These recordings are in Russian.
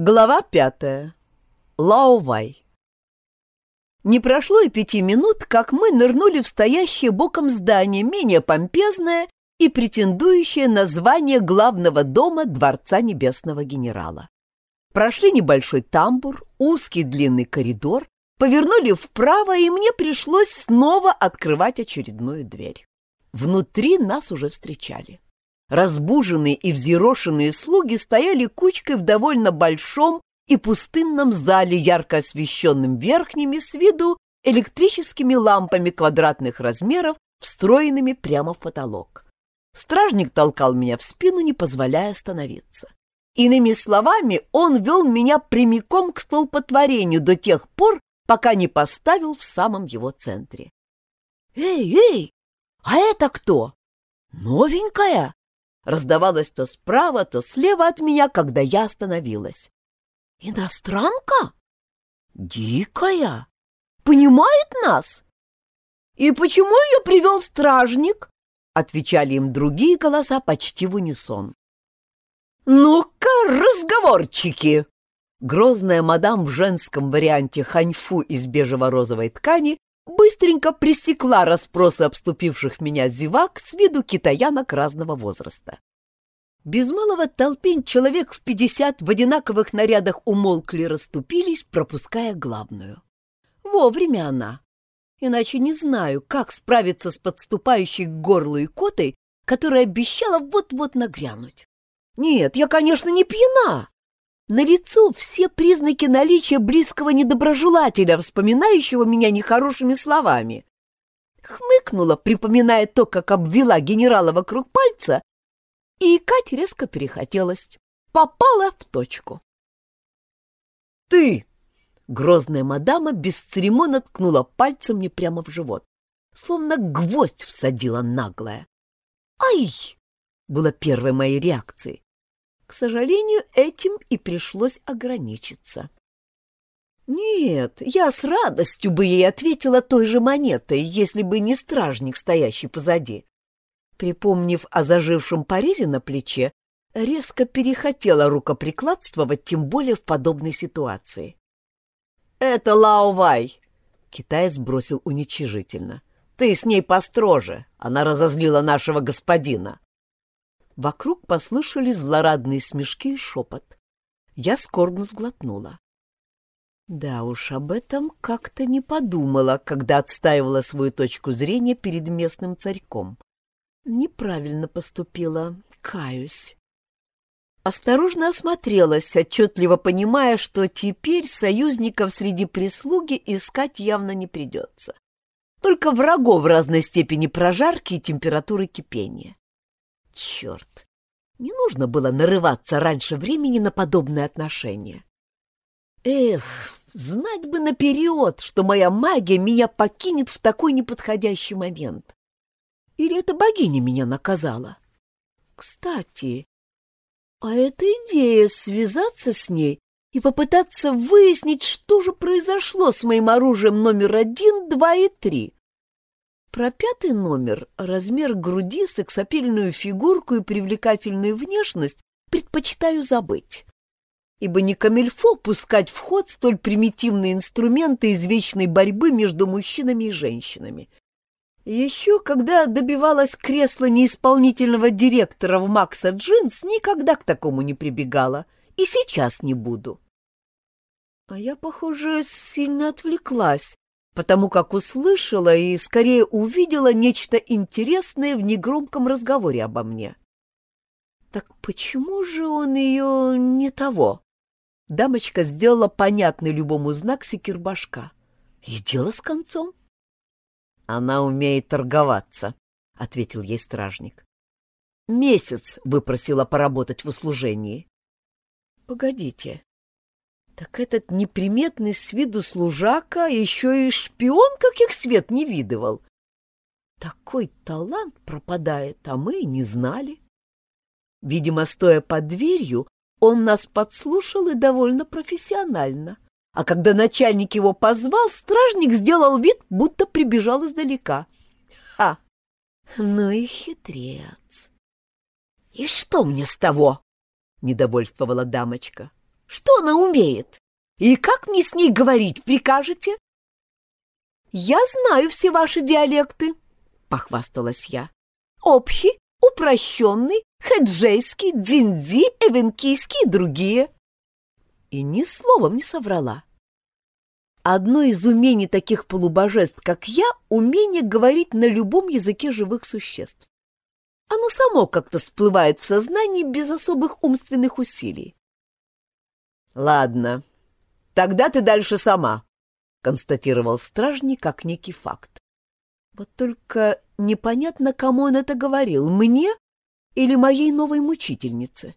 Глава пятая. Лаовай. Не прошло и пяти минут, как мы нырнули в стоящее боком здание, менее помпезное и претендующее на звание главного дома Дворца Небесного Генерала. Прошли небольшой тамбур, узкий длинный коридор, повернули вправо, и мне пришлось снова открывать очередную дверь. Внутри нас уже встречали. Разбуженные и взъерошенные слуги стояли кучкой в довольно большом и пустынном зале, ярко освещенном верхними с виду электрическими лампами квадратных размеров, встроенными прямо в потолок. Стражник толкал меня в спину, не позволяя остановиться. Иными словами, он вел меня прямиком к столпотворению до тех пор, пока не поставил в самом его центре. «Эй, эй, а это кто? Новенькая?» Раздавалось то справа, то слева от меня, когда я остановилась. «Иностранка? Дикая? Понимает нас? И почему ее привел стражник?» Отвечали им другие голоса почти в унисон. «Ну-ка, разговорчики!» Грозная мадам в женском варианте ханьфу из бежево-розовой ткани быстренько пресекла расспросы обступивших меня зевак с виду китаянок разного возраста. Без малого толпень человек в пятьдесят в одинаковых нарядах умолкли расступились, пропуская главную. Вовремя она. Иначе не знаю, как справиться с подступающей к горлу икотой, которая обещала вот-вот нагрянуть. Нет, я, конечно, не пьяна, на лицо все признаки наличия близкого недоброжелателя, вспоминающего меня нехорошими словами. Хмыкнула, припоминая то, как обвела генерала вокруг пальца, и Кать резко перехотелось. Попала в точку. «Ты!» — грозная мадама бесцеремонно ткнула пальцем мне прямо в живот, словно гвоздь всадила наглая. «Ай!» — была первой моей реакцией. К сожалению, этим и пришлось ограничиться. Нет, я с радостью бы ей ответила той же монетой, если бы не стражник, стоящий позади. Припомнив о зажившем порезе на плече, резко перехотела рукоприкладствовать, тем более в подобной ситуации. «Это Лао Вай!» — китаец бросил уничижительно. «Ты с ней построже, она разозлила нашего господина». Вокруг послышались злорадные смешки и шепот. Я скорбно сглотнула. Да уж, об этом как-то не подумала, когда отстаивала свою точку зрения перед местным царьком. Неправильно поступила, каюсь. Осторожно осмотрелась, отчетливо понимая, что теперь союзников среди прислуги искать явно не придется. Только врагов в разной степени прожарки и температуры кипения. Черт! Не нужно было нарываться раньше времени на подобные отношения. Эх, знать бы наперед, что моя магия меня покинет в такой неподходящий момент. Или это богиня меня наказала? Кстати, а эта идея связаться с ней и попытаться выяснить, что же произошло с моим оружием номер один, два и три. Про пятый номер, размер груди, сексапильную фигурку и привлекательную внешность предпочитаю забыть. Ибо не камельфо пускать в ход столь примитивные инструменты извечной борьбы между мужчинами и женщинами. Еще когда добивалась кресла неисполнительного директора в Макса Джинс, никогда к такому не прибегала. И сейчас не буду. А я, похоже, сильно отвлеклась, потому как услышала и скорее увидела нечто интересное в негромком разговоре обо мне. Так почему же он ее не того? Дамочка сделала понятный любому знак секирбашка. И дело с концом. Она умеет торговаться, — ответил ей стражник. Месяц выпросила поработать в услужении. Погодите, так этот неприметный с виду служака еще и шпион, каких свет не видывал. Такой талант пропадает, а мы и не знали. Видимо, стоя под дверью, он нас подслушал и довольно профессионально. А когда начальник его позвал, стражник сделал вид, будто прибежал издалека. Ха! Ну и хитрец. — И что мне с того? — недовольствовала дамочка. Что она умеет? И как мне с ней говорить прикажете? Я знаю все ваши диалекты, похвасталась я. Общий, упрощенный, хеджейский, дзинди, эвенкийский и другие. И ни словом не соврала. Одно из умений таких полубожеств, как я, умение говорить на любом языке живых существ. Оно само как-то всплывает в сознании без особых умственных усилий. «Ладно, тогда ты дальше сама», — констатировал стражник как некий факт. Вот только непонятно, кому он это говорил, мне или моей новой мучительнице.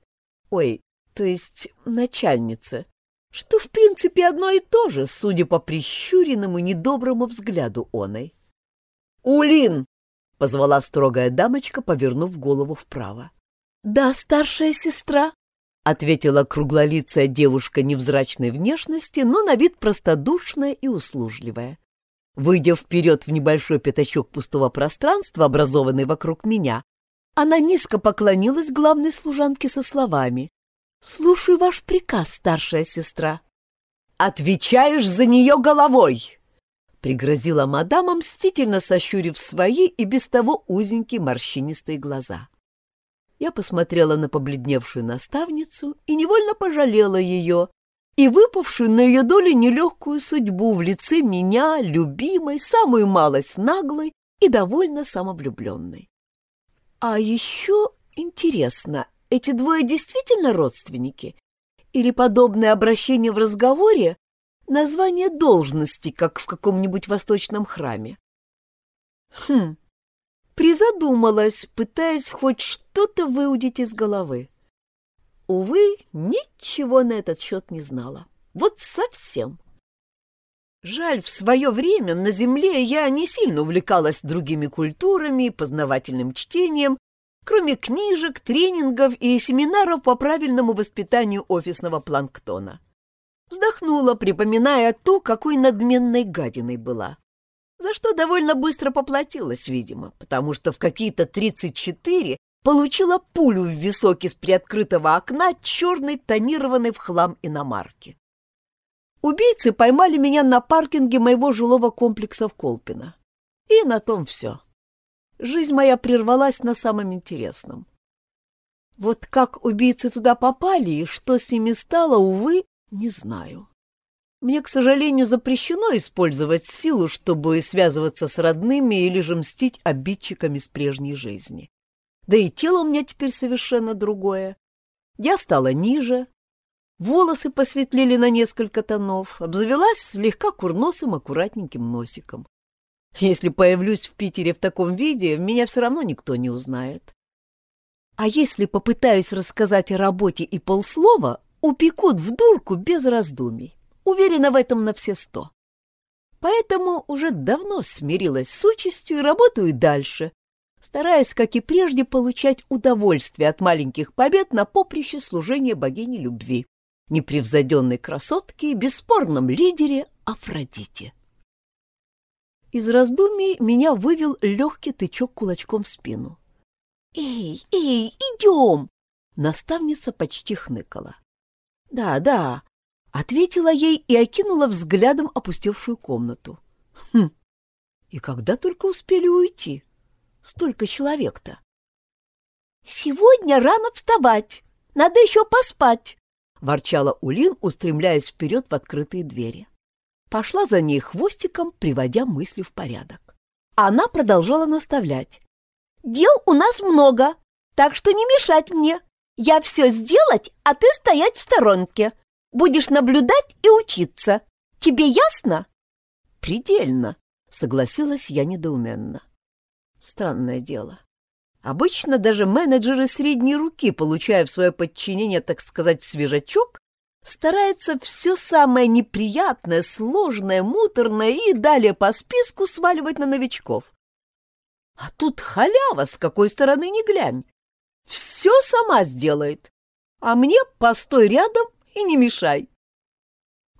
Ой, то есть начальнице, что в принципе одно и то же, судя по прищуренному недоброму взгляду оной. «Улин!» — позвала строгая дамочка, повернув голову вправо. «Да, старшая сестра», — ответила круглолицая девушка невзрачной внешности, но на вид простодушная и услужливая. Выйдя вперед в небольшой пятачок пустого пространства, образованный вокруг меня, она низко поклонилась главной служанке со словами «Слушаю ваш приказ, старшая сестра». «Отвечаешь за нее головой!» — пригрозила мадама, мстительно сощурив свои и без того узенькие морщинистые глаза. Я посмотрела на побледневшую наставницу и невольно пожалела ее и выпавшую на ее долю нелегкую судьбу в лице меня, любимой, самую малость наглой и довольно самовлюбленной. А еще интересно, эти двое действительно родственники? Или подобное обращение в разговоре — название должности, как в каком-нибудь восточном храме? Хм, Призадумалась, пытаясь хоть что-то выудить из головы. Увы, ничего на этот счет не знала. Вот совсем. Жаль, в свое время на Земле я не сильно увлекалась другими культурами, познавательным чтением, кроме книжек, тренингов и семинаров по правильному воспитанию офисного планктона. Вздохнула, припоминая ту, какой надменной гадиной была за что довольно быстро поплатилась, видимо, потому что в какие-то 34 получила пулю в висок из приоткрытого окна черной тонированной в хлам иномарки. Убийцы поймали меня на паркинге моего жилого комплекса в Колпино. И на том все. Жизнь моя прервалась на самом интересном. Вот как убийцы туда попали и что с ними стало, увы, не знаю. Мне, к сожалению, запрещено использовать силу, чтобы связываться с родными или же мстить обидчиками с прежней жизни. Да и тело у меня теперь совершенно другое. Я стала ниже, волосы посветлели на несколько тонов, обзавелась слегка курносым аккуратненьким носиком. Если появлюсь в Питере в таком виде, меня все равно никто не узнает. А если попытаюсь рассказать о работе и полслова, упекут в дурку без раздумий. Уверена в этом на все сто. Поэтому уже давно смирилась с участью и работаю дальше, стараясь, как и прежде, получать удовольствие от маленьких побед на поприще служения богини любви, непревзойденной красотке и бесспорном лидере Афродите. Из раздумий меня вывел легкий тычок кулачком в спину. «Эй, эй, идем!» Наставница почти хныкала. «Да, да, Ответила ей и окинула взглядом опустевшую комнату. Хм, и когда только успели уйти? Столько человек-то. «Сегодня рано вставать, надо еще поспать», — ворчала Улин, устремляясь вперед в открытые двери. Пошла за ней хвостиком, приводя мысли в порядок. Она продолжала наставлять. «Дел у нас много, так что не мешать мне. Я все сделать, а ты стоять в сторонке. Будешь наблюдать и учиться. Тебе ясно?» «Предельно», — согласилась я недоуменно. Странное дело. Обычно даже менеджеры средней руки, получая в свое подчинение, так сказать, свежачок, стараются все самое неприятное, сложное, муторное и далее по списку сваливать на новичков. А тут халява, с какой стороны ни глянь. Все сама сделает. А мне постой рядом и не мешай.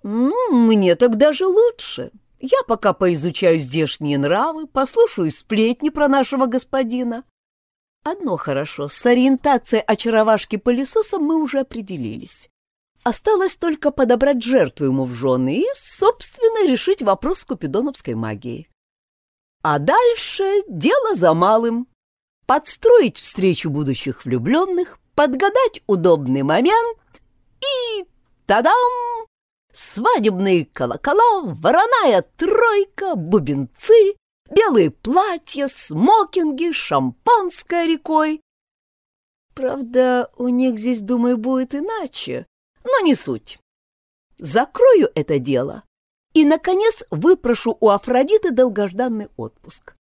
Ну, мне так даже лучше. Я пока поизучаю здешние нравы, послушаю сплетни про нашего господина. Одно хорошо, с ориентацией очаровашки пылесоса мы уже определились. Осталось только подобрать жертву ему в жены и, собственно, решить вопрос с купидоновской магией. А дальше дело за малым. Подстроить встречу будущих влюбленных, подгадать удобный момент и... Тадам! Свадебные колокола, вороная тройка, бубенцы, белые платья, смокинги, шампанское рекой. Правда, у них здесь, думаю, будет иначе, но не суть. Закрою это дело и, наконец, выпрошу у Афродиты долгожданный отпуск.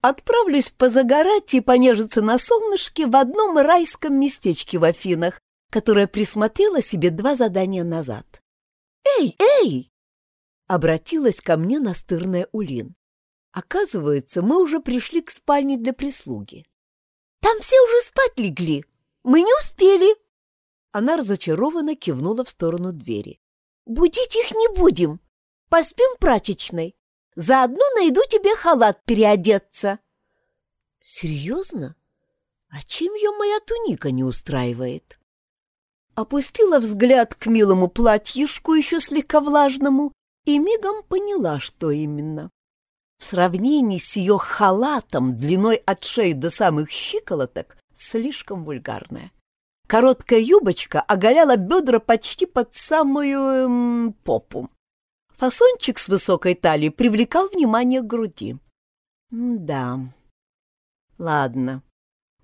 Отправлюсь позагорать и понежиться на солнышке в одном райском местечке в Афинах, которое присмотрела себе два задания назад. «Эй, эй!» — обратилась ко мне настырная Улин. Оказывается, мы уже пришли к спальне для прислуги. «Там все уже спать легли. Мы не успели!» Она разочарованно кивнула в сторону двери. «Будить их не будем. Поспим прачечной. Заодно найду тебе халат переодеться». «Серьезно? А чем ее моя туника не устраивает?» опустила взгляд к милому платьишку, еще слегка влажному, и мигом поняла, что именно. В сравнении с ее халатом длиной от шеи до самых щиколоток слишком вульгарная. Короткая юбочка оголяла бедра почти под самую эм, попу. Фасончик с высокой талией привлекал внимание к груди. «Да, ладно».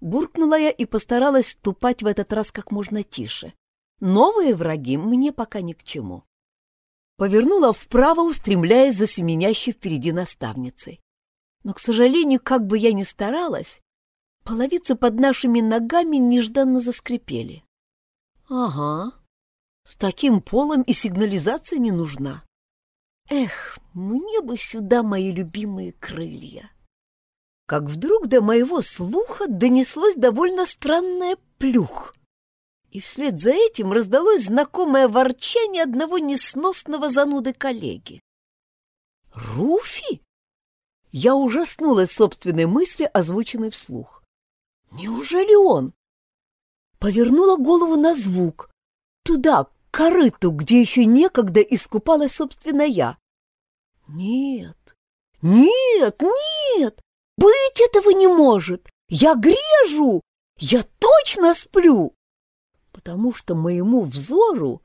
Буркнула я и постаралась ступать в этот раз как можно тише. Новые враги мне пока ни к чему. Повернула вправо, устремляясь за семенящей впереди наставницей. Но, к сожалению, как бы я ни старалась, половицы под нашими ногами нежданно заскрипели. Ага, с таким полом и сигнализация не нужна. Эх, мне бы сюда мои любимые крылья. Как вдруг до моего слуха донеслось довольно странное плюх — и вслед за этим раздалось знакомое ворчание одного несносного зануды коллеги. «Руфи?» Я ужаснулась собственной мысли, озвученной вслух. «Неужели он?» Повернула голову на звук. Туда, к корыту, где еще некогда искупалась, собственно, я. «Нет, нет, нет! Быть этого не может! Я грежу! Я точно сплю!» потому что моему взору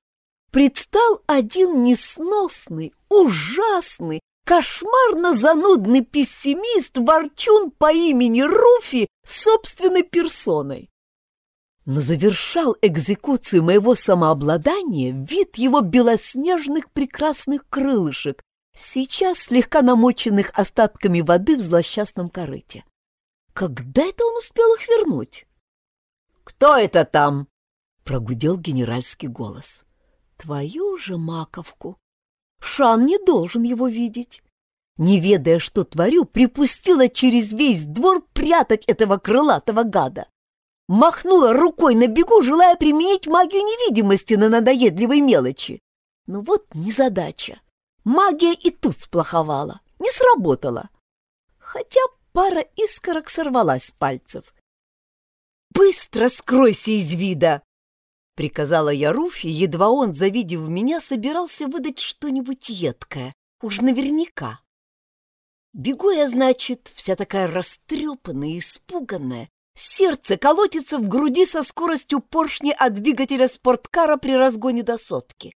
предстал один несносный, ужасный, кошмарно-занудный пессимист, ворчун по имени Руфи собственной персоной. Но завершал экзекуцию моего самообладания вид его белоснежных прекрасных крылышек, сейчас слегка намоченных остатками воды в злосчастном корыте. Когда это он успел их вернуть? «Кто это там?» прогудел генеральский голос. Твою же маковку! Шан не должен его видеть. Не ведая, что творю, припустила через весь двор прятать этого крылатого гада. Махнула рукой на бегу, желая применить магию невидимости на надоедливой мелочи. Но вот незадача. Магия и тут сплоховала, не сработала. Хотя пара искорок сорвалась с пальцев. «Быстро скройся из вида!» Приказала я Руфи, едва он, завидев меня, собирался выдать что-нибудь едкое. Уж наверняка. Бегу я, значит, вся такая растрепанная, испуганная. Сердце колотится в груди со скоростью поршня от двигателя спорткара при разгоне до сотки.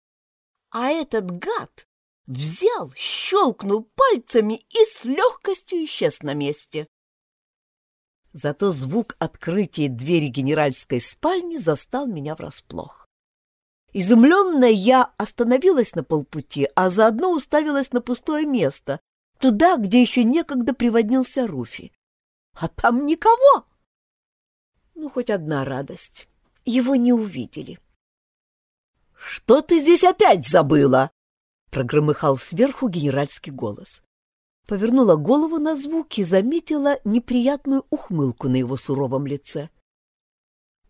А этот гад взял, щелкнул пальцами и с легкостью исчез на месте. Зато звук открытия двери генеральской спальни застал меня врасплох. Изумленная я остановилась на полпути, а заодно уставилась на пустое место, туда, где еще некогда приводнился Руфи. А там никого. Ну, хоть одна радость. Его не увидели. «Что ты здесь опять забыла?» — прогромыхал сверху генеральский голос повернула голову на звук и заметила неприятную ухмылку на его суровом лице.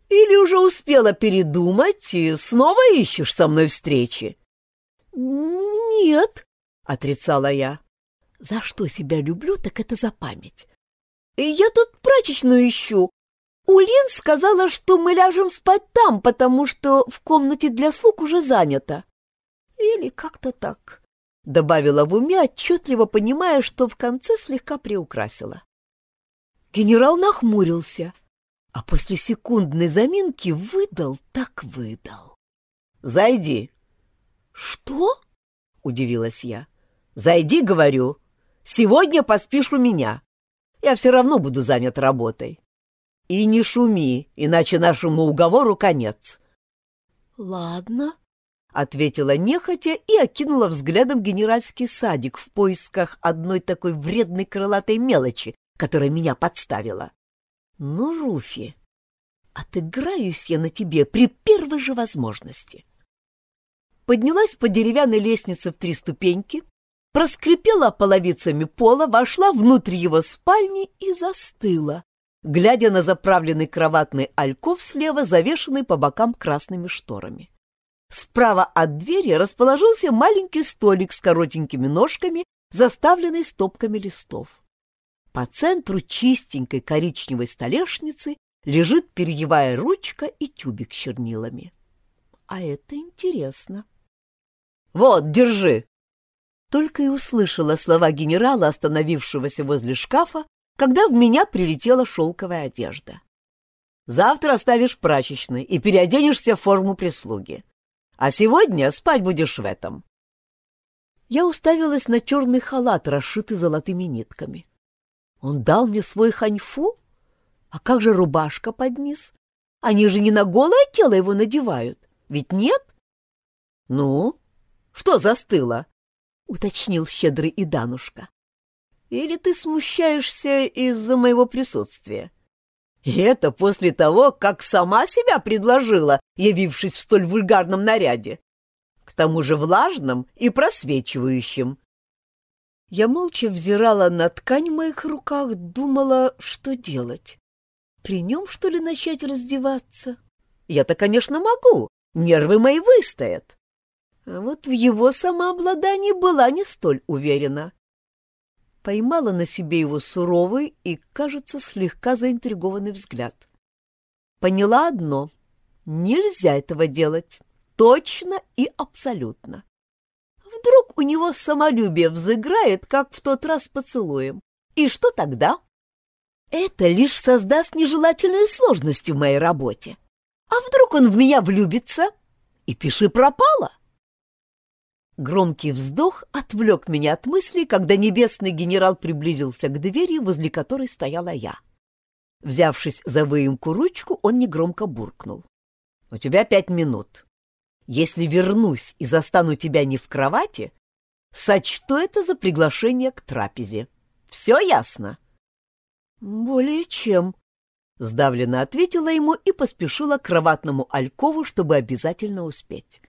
«Или уже успела передумать и снова ищешь со мной встречи?» «Нет», — отрицала я. «За что себя люблю, так это за память. Я тут прачечную ищу. Улин сказала, что мы ляжем спать там, потому что в комнате для слуг уже занято. Или как-то так, — добавила в уме, отчетливо понимая, что в конце слегка приукрасила. Генерал нахмурился, а после секундной заминки выдал так выдал. «Зайди». «Что?» — удивилась я. «Зайди, говорю. Сегодня поспишь у меня. Я все равно буду занят работой. И не шуми, иначе нашему уговору конец». «Ладно», — ответила нехотя и окинула взглядом генеральский садик в поисках одной такой вредной крылатой мелочи, которая меня подставила. «Ну, Руфи, отыграюсь я на тебе при первой же возможности». Поднялась по деревянной лестнице в три ступеньки, проскрипела половицами пола, вошла внутрь его спальни и застыла, глядя на заправленный кроватный альков слева, завешенный по бокам красными шторами. Справа от двери расположился маленький столик с коротенькими ножками, заставленный стопками листов. По центру чистенькой коричневой столешницы лежит перьевая ручка и тюбик с чернилами. А это интересно. «Вот, держи!» Только и услышала слова генерала, остановившегося возле шкафа, когда в меня прилетела шелковая одежда. «Завтра оставишь прачечной и переоденешься в форму прислуги. А сегодня спать будешь в этом». Я уставилась на черный халат, расшитый золотыми нитками. Он дал мне свой ханьфу? А как же рубашка под низ? Они же не на голое тело его надевают, ведь нет? Ну, что застыло? уточнил щедрый Иданушка. Или ты смущаешься из-за моего присутствия? И это после того, как сама себя предложила, явившись в столь вульгарном наряде. К тому же влажном и просвечивающем. Я молча взирала на ткань в моих руках, думала, что делать. При нем, что ли, начать раздеваться? Я-то, конечно, могу, нервы мои выстоят. А вот в его самообладании была не столь уверена. Поймала на себе его суровый и, кажется, слегка заинтригованный взгляд. Поняла одно — нельзя этого делать, точно и абсолютно. Вдруг у него самолюбие взыграет, как в тот раз поцелуем. И что тогда? Это лишь создаст нежелательные сложности в моей работе. А вдруг он в меня влюбится? И пиши пропало. Громкий вздох отвлек меня от мыслей, когда небесный генерал приблизился к двери, возле которой стояла я. Взявшись за выемку ручку, он негромко буркнул. — У тебя пять минут. Если вернусь и застану тебя не в кровати, сочту это за приглашение к трапезе. Все ясно?» «Более чем», — сдавленно ответила ему и поспешила к кроватному алькову, чтобы обязательно успеть.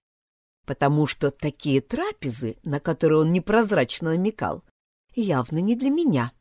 Потому что такие трапезы, на которые он непрозрачно намекал, явно не для меня.